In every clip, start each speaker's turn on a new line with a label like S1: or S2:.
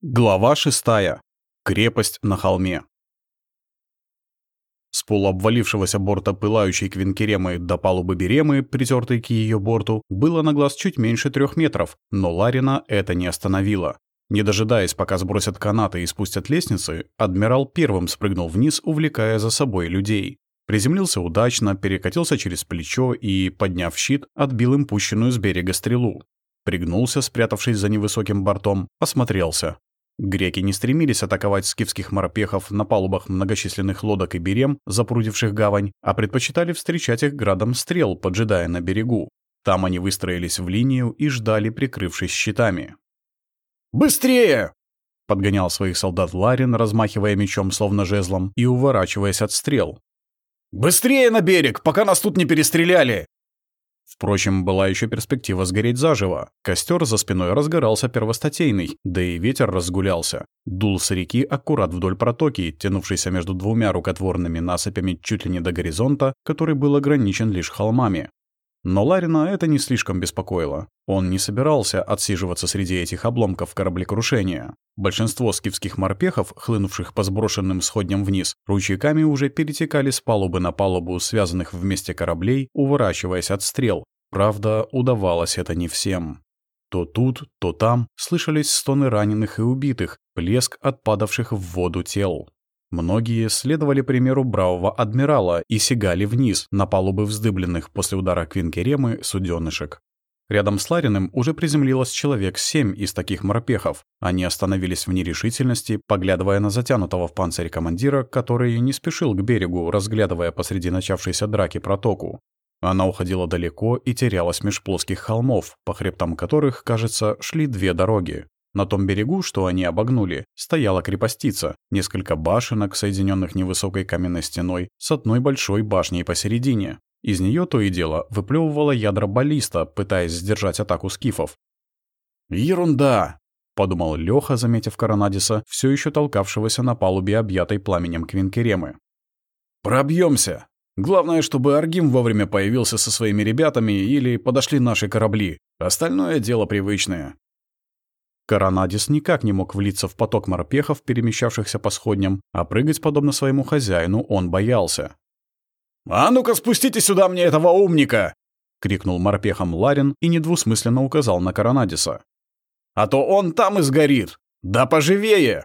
S1: Глава шестая. Крепость на холме. С полуобвалившегося борта пылающей квинкеремы до палубы беремы, притертой к ее борту, было на глаз чуть меньше трех метров, но Ларина это не остановило. Не дожидаясь, пока сбросят канаты и спустят лестницы, адмирал первым спрыгнул вниз, увлекая за собой людей. Приземлился удачно, перекатился через плечо и, подняв щит, отбил им пущенную с берега стрелу. Пригнулся, спрятавшись за невысоким бортом, осмотрелся. Греки не стремились атаковать скифских морпехов на палубах многочисленных лодок и берем, запрудивших гавань, а предпочитали встречать их градом стрел, поджидая на берегу. Там они выстроились в линию и ждали, прикрывшись щитами.
S2: «Быстрее!»
S1: — подгонял своих солдат Ларин, размахивая мечом словно жезлом и уворачиваясь от стрел.
S2: «Быстрее на берег, пока нас тут не перестреляли!»
S1: Впрочем, была еще перспектива сгореть заживо. Костер за спиной разгорался первостатейный, да и ветер разгулялся. Дул с реки аккурат вдоль протоки, тянувшейся между двумя рукотворными насыпями чуть ли не до горизонта, который был ограничен лишь холмами. Но Ларина это не слишком беспокоило. Он не собирался отсиживаться среди этих обломков кораблекрушения. Большинство скифских морпехов, хлынувших по сброшенным сходням вниз, ручейками уже перетекали с палубы на палубу связанных вместе кораблей, уворачиваясь от стрел. Правда, удавалось это не всем. То тут, то там слышались стоны раненых и убитых, плеск отпадавших в воду тел. Многие следовали примеру бравого адмирала и сигали вниз на палубы вздыбленных после удара Квинкеремы суденышек. Рядом с Лариным уже приземлилось человек семь из таких морпехов. Они остановились в нерешительности, поглядывая на затянутого в панцирь командира, который не спешил к берегу, разглядывая посреди начавшейся драки протоку. Она уходила далеко и терялась меж плоских холмов, по хребтам которых, кажется, шли две дороги. На том берегу, что они обогнули, стояла крепостица, несколько башенок, соединенных невысокой каменной стеной, с одной большой башней посередине. Из нее то и дело выплевывало ядра баллиста, пытаясь сдержать атаку скифов.
S2: «Ерунда!» — подумал
S1: Леха, заметив Коронадиса, все еще толкавшегося на палубе, объятой пламенем Квинкеремы.
S2: Пробьемся. Главное, чтобы Аргим вовремя появился со своими ребятами или подошли наши корабли. Остальное дело привычное.
S1: Коронадис никак не мог влиться в поток морпехов, перемещавшихся по сходням, а прыгать, подобно своему хозяину, он боялся.
S2: «А ну-ка спустите сюда мне этого умника!»
S1: — крикнул морпехом Ларин и недвусмысленно указал на Коронадиса.
S2: «А то он там и сгорит! Да поживее!»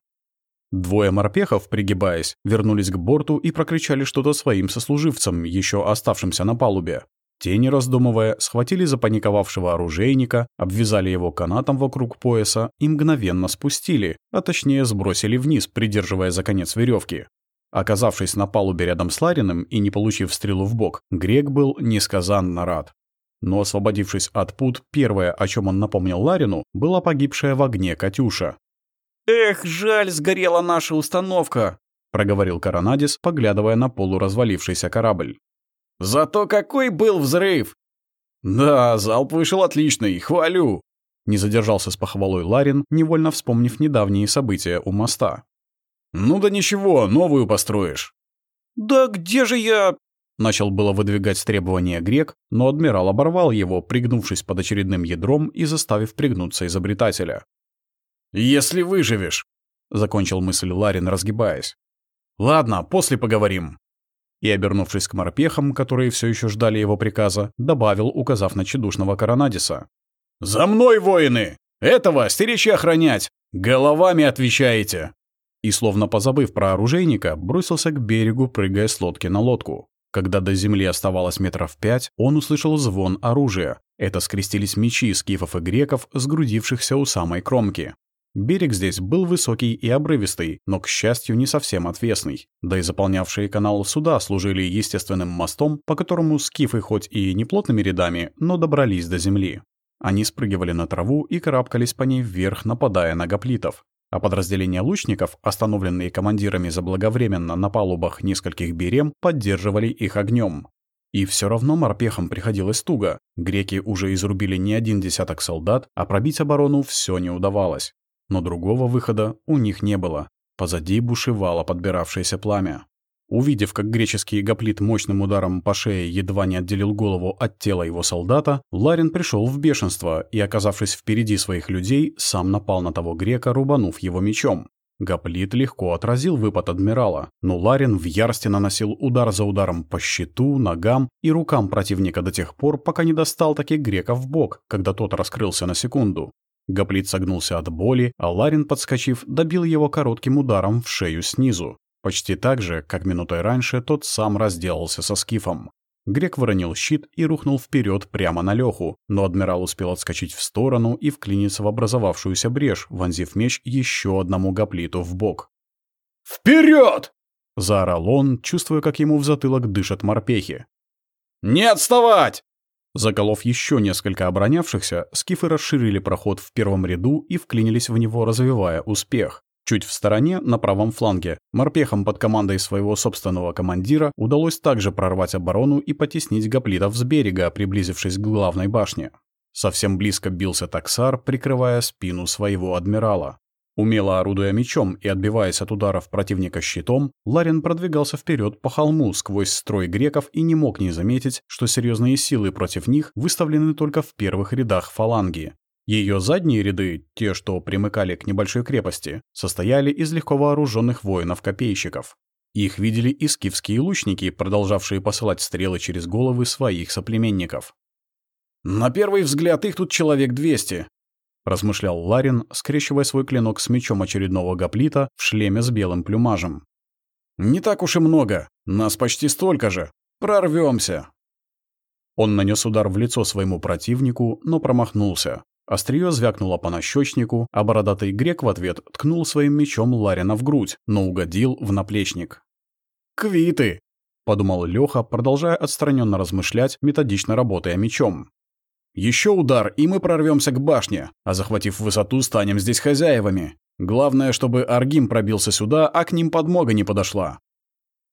S1: Двое морпехов, пригибаясь, вернулись к борту и прокричали что-то своим сослуживцам, еще оставшимся на палубе. Те, не раздумывая, схватили запаниковавшего оружейника, обвязали его канатом вокруг пояса и мгновенно спустили, а точнее сбросили вниз, придерживая за конец веревки. Оказавшись на палубе рядом с Лариным и не получив стрелу в бок, Грек был несказанно рад. Но освободившись от пут, первое, о чем он напомнил Ларину, была погибшая в огне Катюша.
S2: «Эх, жаль, сгорела наша установка», — проговорил Коронадис, поглядывая на полуразвалившийся корабль. Зато какой был взрыв! Да, залп вышел отличный, хвалю.
S1: Не задержался с похвалой Ларин, невольно вспомнив недавние события у моста.
S2: «Ну да ничего, новую построишь».
S3: «Да где же я...»
S1: Начал было выдвигать требования грек, но адмирал оборвал его, пригнувшись под очередным ядром и заставив пригнуться изобретателя.
S2: «Если выживешь», — закончил мысль Ларин, разгибаясь. «Ладно, после поговорим
S1: и, обернувшись к морпехам, которые все еще ждали его приказа, добавил, указав на чедушного Коронадиса.
S2: «За мной, воины! Этого стеречь и охранять! Головами отвечаете!»
S1: И, словно позабыв про оружейника, бросился к берегу, прыгая с лодки на лодку. Когда до земли оставалось метров пять, он услышал звон оружия. Это скрестились мечи скифов и греков, сгрудившихся у самой кромки. Берег здесь был высокий и обрывистый, но, к счастью, не совсем отвесный. Да и заполнявшие канал суда служили естественным мостом, по которому скифы хоть и не плотными рядами, но добрались до земли. Они спрыгивали на траву и карабкались по ней вверх, нападая на гоплитов. А подразделения лучников, остановленные командирами заблаговременно на палубах нескольких берем, поддерживали их огнем. И все равно морпехам приходилось туго. Греки уже изрубили не один десяток солдат, а пробить оборону все не удавалось но другого выхода у них не было. Позади бушевало подбиравшееся пламя. Увидев, как греческий гоплит мощным ударом по шее едва не отделил голову от тела его солдата, Ларин пришел в бешенство и, оказавшись впереди своих людей, сам напал на того грека, рубанув его мечом. Гоплит легко отразил выпад адмирала, но Ларин в ярости наносил удар за ударом по щиту, ногам и рукам противника до тех пор, пока не достал таки грека в бок, когда тот раскрылся на секунду. Гоплит согнулся от боли, а Ларин, подскочив, добил его коротким ударом в шею снизу. Почти так же, как минутой раньше, тот сам разделался со скифом. Грек выронил щит и рухнул вперед прямо на Леху, но адмирал успел отскочить в сторону и вклиниться в образовавшуюся брешь, вонзив меч еще одному гоплиту в бок.
S2: «Вперед!»
S1: — заорал он, чувствуя, как ему в затылок дышат морпехи.
S2: «Не отставать!»
S1: Заколов еще несколько оборонявшихся, скифы расширили проход в первом ряду и вклинились в него, развивая успех. Чуть в стороне, на правом фланге, морпехам под командой своего собственного командира удалось также прорвать оборону и потеснить гоплитов с берега, приблизившись к главной башне. Совсем близко бился таксар, прикрывая спину своего адмирала. Умело орудуя мечом и отбиваясь от ударов противника щитом, Ларин продвигался вперед по холму сквозь строй греков и не мог не заметить, что серьезные силы против них выставлены только в первых рядах фаланги. Ее задние ряды, те, что примыкали к небольшой крепости, состояли из легко вооруженных воинов-копейщиков. Их видели и скифские лучники, продолжавшие посылать стрелы через головы своих соплеменников.
S2: «На первый взгляд их тут человек двести», — размышлял Ларин, скрещивая свой клинок с мечом очередного гоплита в шлеме с белым плюмажем. «Не так уж и много. Нас почти столько же. Прорвемся.
S1: Он нанес удар в лицо своему противнику, но промахнулся. Остриё звякнуло по нащечнику, а бородатый грек в ответ ткнул своим мечом Ларина в грудь, но угодил в наплечник.
S2: «Квиты!» — подумал Лёха, продолжая отстраненно размышлять, методично работая мечом. Еще удар, и мы прорвемся к башне, а захватив высоту, станем здесь хозяевами. Главное, чтобы Аргим пробился сюда, а к ним подмога не подошла».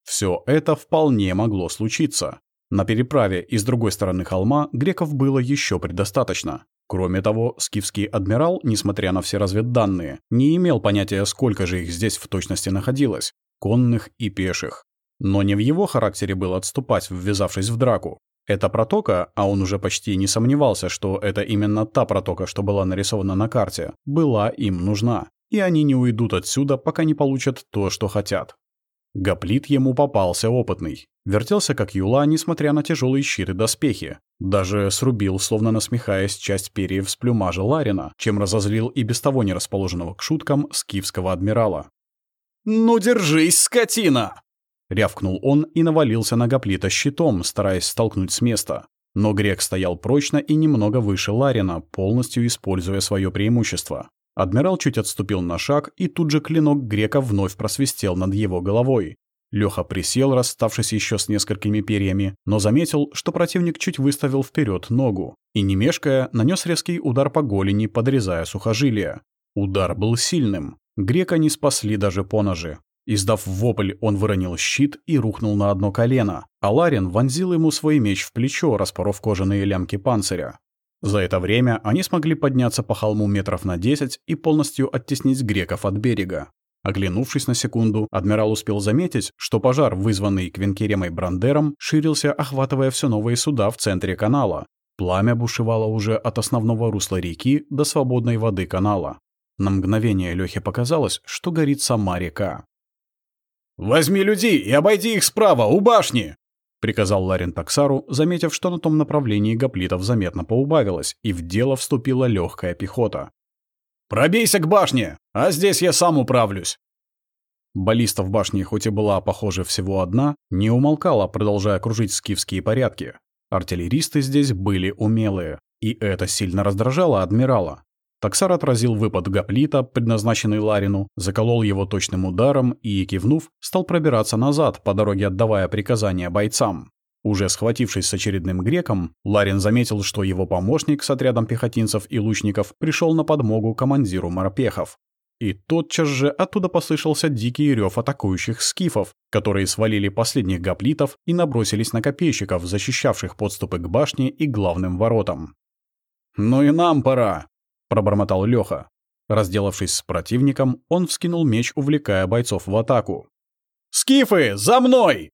S1: Все это вполне могло случиться. На переправе и с другой стороны холма греков было еще предостаточно. Кроме того, скифский адмирал, несмотря на все разведданные, не имел понятия, сколько же их здесь в точности находилось, конных и пеших. Но не в его характере было отступать, ввязавшись в драку. Эта протока, а он уже почти не сомневался, что это именно та протока, что была нарисована на карте, была им нужна. И они не уйдут отсюда, пока не получат то, что хотят. Гоплит ему попался опытный. Вертелся как юла, несмотря на тяжелые щиты доспехи. Даже срубил, словно насмехаясь, часть перьев с плюмажа Ларина, чем разозлил и без того не расположенного к шуткам скифского адмирала.
S2: «Ну держись, скотина!»
S1: Рявкнул он и навалился на гоплита щитом, стараясь столкнуть с места. Но грек стоял прочно и немного выше Ларина, полностью используя свое преимущество. Адмирал чуть отступил на шаг, и тут же клинок грека вновь просвистел над его головой. Леха присел, расставшись еще с несколькими перьями, но заметил, что противник чуть выставил вперед ногу и, не мешкая, нанес резкий удар по голени, подрезая сухожилия. Удар был сильным. Грека не спасли даже поножи. Издав вопль, он выронил щит и рухнул на одно колено, а Ларин вонзил ему свой меч в плечо, распоров кожаные лямки панциря. За это время они смогли подняться по холму метров на 10 и полностью оттеснить греков от берега. Оглянувшись на секунду, адмирал успел заметить, что пожар, вызванный Квинкеремой Брандером, ширился, охватывая все новые суда в центре канала. Пламя бушевало уже от основного русла реки до свободной воды канала. На мгновение Лёхе показалось, что горит сама река.
S2: «Возьми людей и обойди их справа, у башни!»
S1: — приказал Ларин Таксару, заметив, что на том направлении гоплитов заметно поубавилось, и в дело вступила легкая пехота.
S2: «Пробейся к башне, а здесь я сам управлюсь!»
S1: Баллиста в башне, хоть и была, похоже, всего одна, не умолкала, продолжая кружить скифские порядки. Артиллеристы здесь были умелые, и это сильно раздражало адмирала. Таксар отразил выпад гоплита, предназначенный Ларину, заколол его точным ударом и, кивнув, стал пробираться назад, по дороге отдавая приказания бойцам. Уже схватившись с очередным греком, Ларин заметил, что его помощник с отрядом пехотинцев и лучников пришел на подмогу командиру морпехов. И тотчас же оттуда послышался дикий рев атакующих скифов, которые свалили последних гоплитов и набросились на копейщиков, защищавших подступы к башне и главным воротам.
S2: «Ну и нам пора!»
S1: Пробормотал Лёха. Разделавшись с противником, он вскинул меч, увлекая бойцов в атаку.
S2: Скифы, за мной!»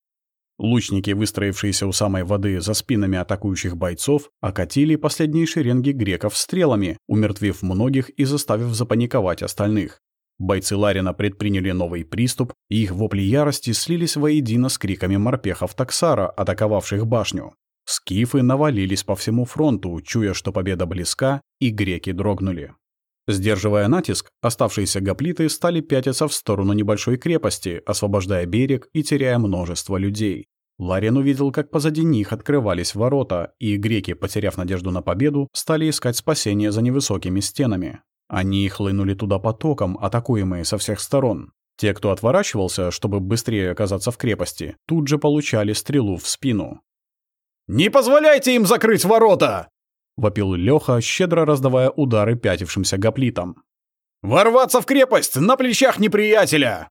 S1: Лучники, выстроившиеся у самой воды за спинами атакующих бойцов, окатили последние шеренги греков стрелами, умертвив многих и заставив запаниковать остальных. Бойцы Ларина предприняли новый приступ, и их вопли ярости слились воедино с криками морпехов Таксара, атаковавших башню. Скифы навалились по всему фронту, чуя, что победа близка, и греки дрогнули. Сдерживая натиск, оставшиеся гоплиты стали пятиться в сторону небольшой крепости, освобождая берег и теряя множество людей. Ларин увидел, как позади них открывались ворота, и греки, потеряв надежду на победу, стали искать спасение за невысокими стенами. Они хлынули туда потоком, атакуемые со всех сторон. Те, кто отворачивался, чтобы быстрее оказаться в крепости, тут же получали стрелу в спину.
S2: «Не позволяйте им закрыть ворота!»
S1: — вопил Лёха, щедро раздавая удары пятившимся гоплитам.
S2: «Ворваться в крепость на плечах неприятеля!»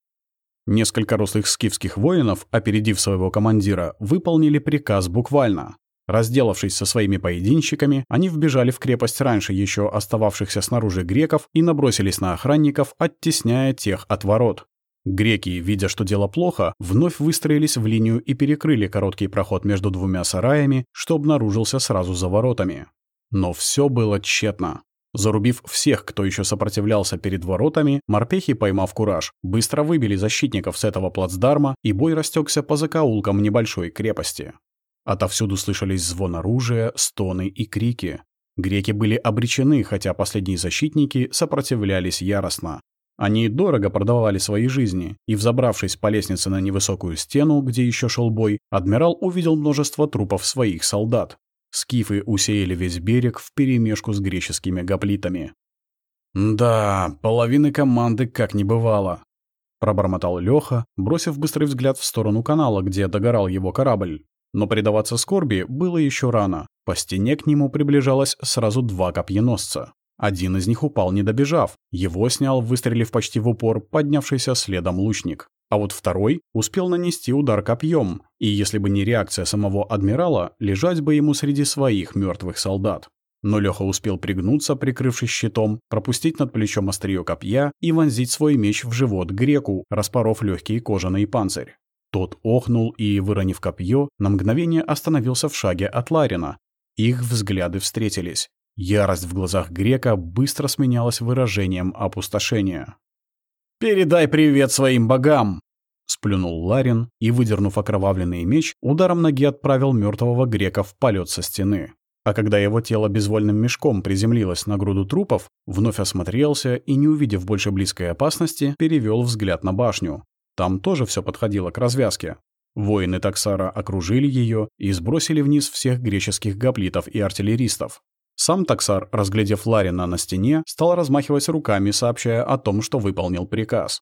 S1: Несколько рослых скифских воинов, опередив своего командира, выполнили приказ буквально. Разделавшись со своими поединщиками, они вбежали в крепость раньше еще остававшихся снаружи греков и набросились на охранников, оттесняя тех от ворот. Греки, видя, что дело плохо, вновь выстроились в линию и перекрыли короткий проход между двумя сараями, что обнаружился сразу за воротами. Но все было тщетно. Зарубив всех, кто еще сопротивлялся перед воротами, морпехи, поймав кураж, быстро выбили защитников с этого плацдарма, и бой растекся по закоулкам небольшой крепости. Отовсюду слышались звон оружия, стоны и крики. Греки были обречены, хотя последние защитники сопротивлялись яростно. Они дорого продавали свои жизни, и, взобравшись по лестнице на невысокую стену, где еще шел бой, адмирал увидел множество трупов своих солдат. Скифы усеяли весь берег вперемешку с греческими гоплитами.
S2: «Да, половины команды как не бывало», — пробормотал Лёха, бросив быстрый взгляд в сторону канала, где догорал его корабль. Но предаваться скорби было еще рано. По стене к нему приближалось сразу два копьеносца. Один из них упал, не добежав. Его снял, выстрелив почти в упор, поднявшийся следом лучник. А вот второй успел нанести удар копьем, и если бы не реакция самого адмирала, лежать бы ему среди своих мертвых солдат. Но Леха успел пригнуться, прикрывшись щитом, пропустить над плечом острие копья и вонзить свой меч в живот греку, распоров легкий кожаный панцирь. Тот охнул и, выронив копье, на мгновение остановился в шаге от Ларина. Их взгляды встретились. Ярость в глазах грека быстро сменялась выражением опустошения. «Передай привет своим богам!» Сплюнул Ларин и, выдернув окровавленный меч, ударом ноги отправил мертвого грека в полет со стены. А когда его тело безвольным мешком приземлилось на груду трупов, вновь осмотрелся и, не увидев больше близкой опасности, перевел взгляд на башню. Там тоже все подходило к развязке. Воины Таксара окружили ее и сбросили вниз всех греческих гоплитов и артиллеристов. Сам таксар, разглядев Ларина на стене, стал размахивать руками, сообщая о том, что выполнил приказ.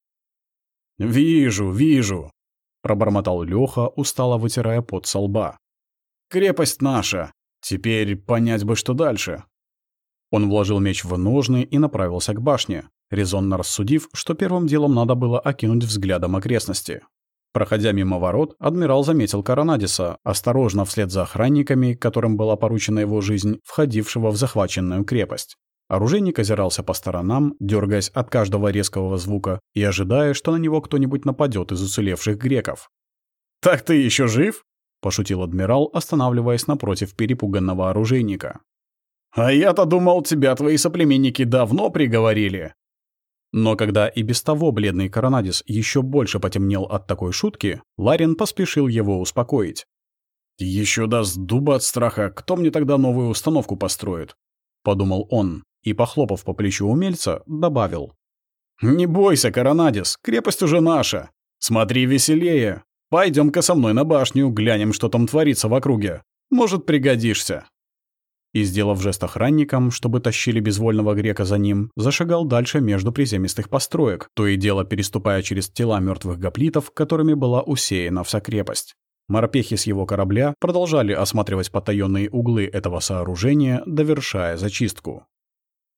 S1: «Вижу, вижу», — пробормотал Лёха, устало вытирая пот со лба.
S2: «Крепость наша. Теперь понять бы, что дальше».
S1: Он вложил меч в ножны и направился к башне, резонно рассудив, что первым делом надо было окинуть взглядом окрестности. Проходя мимо ворот, адмирал заметил Коронадиса, осторожно вслед за охранниками, которым была поручена его жизнь, входившего в захваченную крепость. Оружейник озирался по сторонам, дергаясь от каждого резкого звука и ожидая, что на него кто-нибудь нападет из уцелевших греков.
S2: «Так ты еще жив?»
S1: – пошутил адмирал, останавливаясь напротив перепуганного оружейника.
S2: «А я-то думал, тебя твои соплеменники давно приговорили».
S1: Но когда и без того бледный Коронадис еще больше потемнел от такой шутки, Ларин поспешил его успокоить.
S2: «Еще даст дуба от страха, кто мне тогда новую установку построит?» — подумал он и, похлопав по плечу умельца, добавил. «Не бойся, Коронадис, крепость уже наша. Смотри веселее. Пойдем-ка со мной на башню, глянем, что там творится в округе. Может, пригодишься»
S1: и, сделав жест охранникам, чтобы тащили безвольного грека за ним, зашагал дальше между приземистых построек, то и дело переступая через тела мертвых гоплитов, которыми была усеяна вся крепость. Морпехи с его корабля продолжали осматривать потаенные углы этого сооружения, довершая зачистку.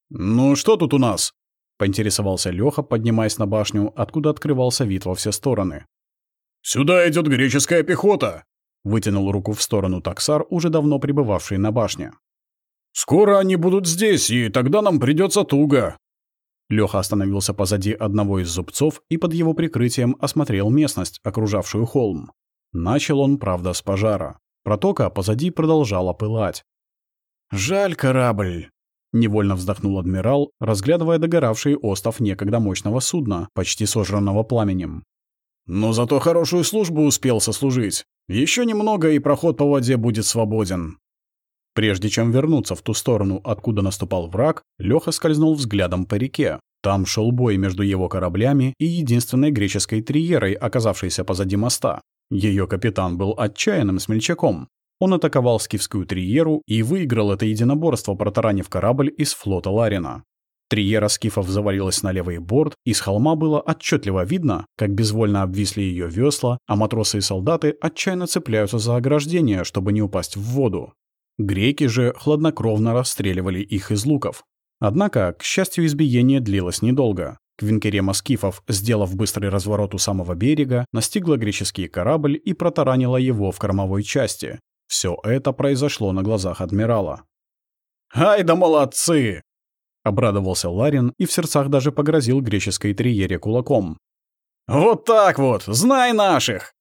S2: «Ну что тут у нас?»
S1: — поинтересовался Леха, поднимаясь на башню, откуда открывался вид во все стороны.
S2: «Сюда идет греческая пехота!» — вытянул руку в сторону таксар, уже давно пребывавший на башне. Скоро они будут здесь, и тогда нам придется туго».
S1: Лёха остановился позади одного из зубцов и под его прикрытием осмотрел местность, окружавшую холм. Начал он, правда, с пожара. Протока позади продолжала пылать.
S2: «Жаль корабль», — невольно вздохнул адмирал, разглядывая догоравший остов некогда мощного судна, почти сожранного пламенем. «Но зато хорошую службу успел сослужить. Еще немного, и проход по воде будет свободен».
S1: Прежде чем вернуться в ту сторону, откуда наступал враг, Лёха скользнул взглядом по реке. Там шел бой между его кораблями и единственной греческой триерой, оказавшейся позади моста. Ее капитан был отчаянным смельчаком. Он атаковал скифскую триеру и выиграл это единоборство, протаранив корабль из флота Ларина. Триера скифов завалилась на левый борт, и с холма было отчетливо видно, как безвольно обвисли ее весла, а матросы и солдаты отчаянно цепляются за ограждение, чтобы не упасть в воду. Греки же хладнокровно расстреливали их из луков. Однако, к счастью, избиение длилось недолго. Квинкерема скифов, сделав быстрый разворот у самого берега, настигла греческий корабль и протаранила его в кормовой части. Все это произошло на глазах адмирала.
S2: «Ай да молодцы!»
S1: — обрадовался Ларин и в сердцах даже погрозил греческой триере кулаком.
S2: «Вот так вот! Знай наших!»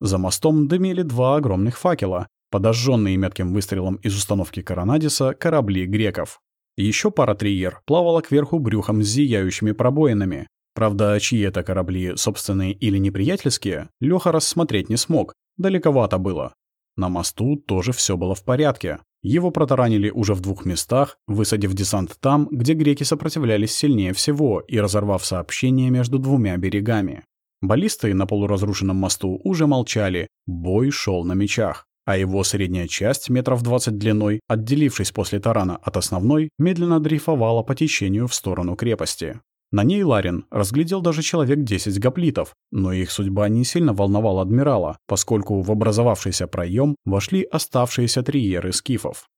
S1: За мостом дымили два огромных факела, подожженные метким выстрелом из установки Коронадиса корабли греков. Еще пара триер плавала кверху брюхом с зияющими пробоинами. Правда, чьи это корабли, собственные или неприятельские, Леха рассмотреть не смог, далековато было. На мосту тоже все было в порядке. Его протаранили уже в двух местах, высадив десант там, где греки сопротивлялись сильнее всего и разорвав сообщение между двумя берегами. Баллисты на полуразрушенном мосту уже молчали, бой шел на мечах а его средняя часть, метров 20 длиной, отделившись после тарана от основной, медленно дрейфовала по течению в сторону крепости. На ней Ларин разглядел даже человек 10 гоплитов, но их судьба не сильно волновала адмирала, поскольку в образовавшийся проем вошли оставшиеся триеры скифов.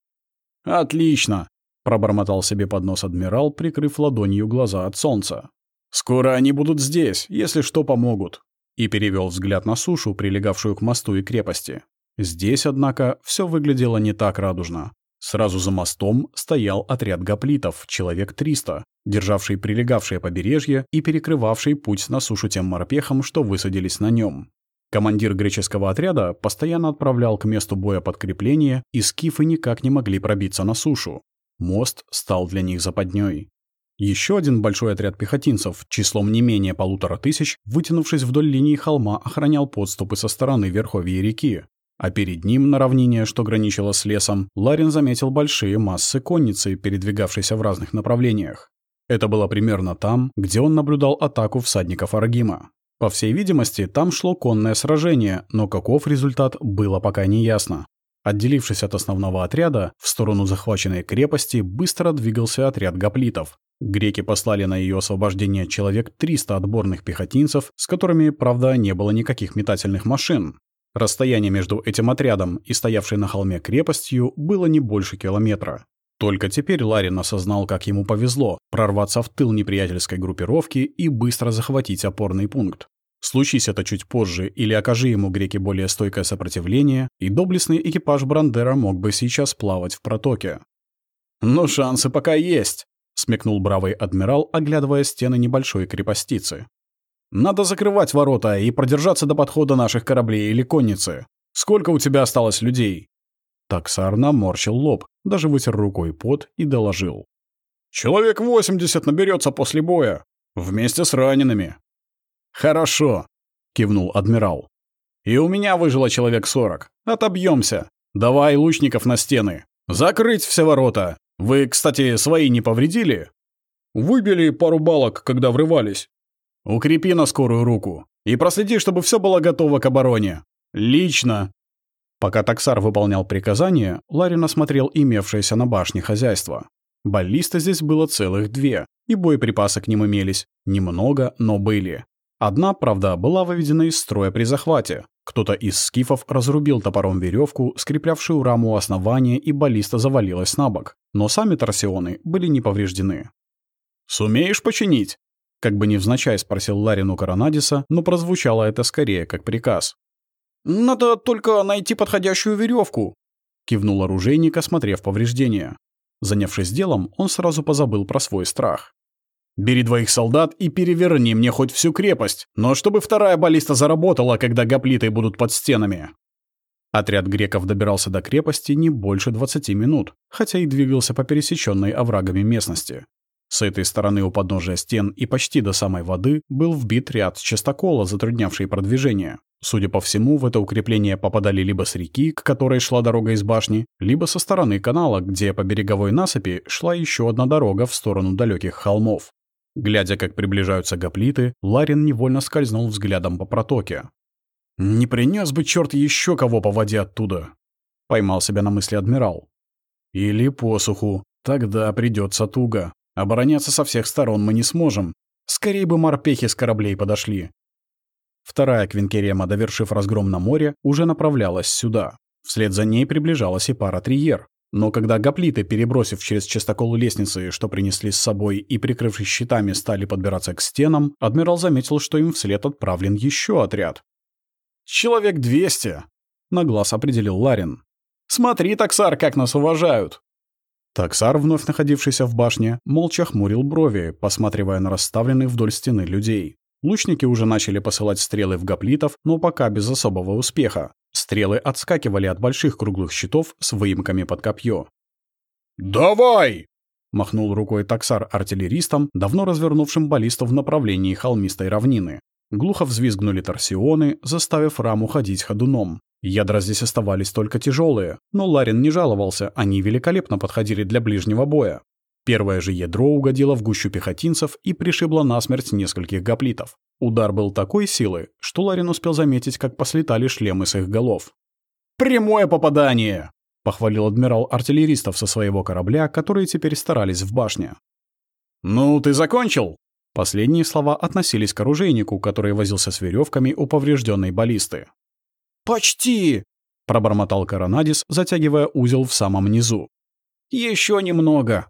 S2: «Отлично!» — пробормотал себе под нос адмирал, прикрыв ладонью глаза от солнца. «Скоро они будут здесь, если что помогут».
S1: И перевел взгляд на сушу, прилегавшую к мосту и крепости. Здесь, однако, все выглядело не так радужно. Сразу за мостом стоял отряд гоплитов, человек 300, державший прилегавшее побережье и перекрывавший путь на сушу тем морпехам, что высадились на нем. Командир греческого отряда постоянно отправлял к месту боя подкрепления, и скифы никак не могли пробиться на сушу. Мост стал для них западней. Еще один большой отряд пехотинцев, числом не менее полутора тысяч, вытянувшись вдоль линии холма, охранял подступы со стороны верховья реки. А перед ним, на равнине, что граничило с лесом, Ларин заметил большие массы конницы, передвигавшейся в разных направлениях. Это было примерно там, где он наблюдал атаку всадников Аргима. По всей видимости, там шло конное сражение, но каков результат, было пока не ясно. Отделившись от основного отряда, в сторону захваченной крепости быстро двигался отряд гоплитов. Греки послали на ее освобождение человек 300 отборных пехотинцев, с которыми, правда, не было никаких метательных машин. Расстояние между этим отрядом и стоявшей на холме крепостью было не больше километра. Только теперь Ларин осознал, как ему повезло прорваться в тыл неприятельской группировки и быстро захватить опорный пункт. Случись это чуть позже или окажи ему греки более стойкое сопротивление, и доблестный экипаж Брандера мог бы сейчас плавать в протоке.
S2: «Но шансы пока есть», —
S1: смекнул бравый адмирал, оглядывая стены небольшой крепостицы.
S2: Надо закрывать ворота и продержаться до подхода наших кораблей или конницы. Сколько у тебя осталось людей?»
S1: Таксар наморщил лоб, даже вытер рукой пот и доложил.
S2: «Человек восемьдесят наберется после боя. Вместе с ранеными». «Хорошо», — кивнул адмирал. «И у меня выжило человек сорок. Отобьемся. Давай лучников на стены. Закрыть все ворота. Вы, кстати, свои не повредили?»
S3: «Выбили пару балок, когда врывались»,
S2: Укрепи на скорую руку и проследи, чтобы все было готово к обороне. Лично.
S1: Пока таксар выполнял приказание, Ларин осмотрел имевшееся на башне хозяйство. Баллисты здесь было целых две, и боеприпасы к ним имелись. Немного, но были. Одна, правда, была выведена из строя при захвате. Кто-то из скифов разрубил топором веревку, скреплявшую раму основания, и баллиста завалилась на бок. Но сами торсионы были не повреждены.
S2: «Сумеешь починить?»
S1: Как бы невзначай спросил Ларину Коронадиса, но прозвучало это скорее как приказ.
S3: «Надо только найти подходящую веревку,
S1: кивнул оружейник, осмотрев повреждения. Занявшись делом, он сразу позабыл про свой страх. Бери двоих солдат и переверни мне хоть всю крепость, но чтобы вторая баллиста заработала, когда гоплиты будут под стенами». Отряд греков добирался до крепости не больше 20 минут, хотя и двигался по пересеченной оврагами местности. С этой стороны у подножия стен и почти до самой воды был вбит ряд частокола, затруднявший продвижение. Судя по всему, в это укрепление попадали либо с реки, к которой шла дорога из башни, либо со стороны канала, где по береговой насыпи шла еще одна дорога в сторону далеких холмов. Глядя, как приближаются гоплиты, Ларин невольно скользнул взглядом по протоке. «Не принес бы черт еще кого по воде оттуда!» — поймал себя на мысли адмирал. «Или посуху. Тогда придется туго. Обороняться со всех сторон мы не сможем. Скорее бы морпехи с кораблей подошли. Вторая Квинкерема, довершив разгром на море, уже направлялась сюда. Вслед за ней приближалась и пара Триер. Но когда гоплиты, перебросив через частокол лестницы, что принесли с собой, и прикрывшись щитами, стали подбираться к стенам, адмирал заметил, что им вслед отправлен еще отряд. «Человек двести!» — на глаз определил Ларин. «Смотри, таксар, как нас уважают!» Таксар, вновь находившийся в башне, молча хмурил брови, посматривая на расставленных вдоль стены людей. Лучники уже начали посылать стрелы в гоплитов, но пока без особого успеха. Стрелы отскакивали от больших круглых щитов с выемками под копье.
S2: «Давай!» — махнул рукой таксар артиллеристам, давно развернувшим баллисту в направлении холмистой равнины. Глухо взвизгнули торсионы, заставив раму ходить ходуном. Ядра здесь оставались только тяжелые, но Ларин не жаловался, они великолепно подходили для ближнего боя. Первое же ядро угодило в гущу пехотинцев и пришибло насмерть нескольких гоплитов. Удар был такой силы, что Ларин успел заметить, как послетали шлемы с их голов. «Прямое попадание!» — похвалил адмирал артиллеристов со своего корабля, которые теперь старались в башне. «Ну, ты закончил?» Последние слова относились к оружейнику, который возился с веревками у поврежденной баллисты.
S3: «Почти!» — пробормотал Коронадис, затягивая узел в самом низу.
S2: Еще немного»,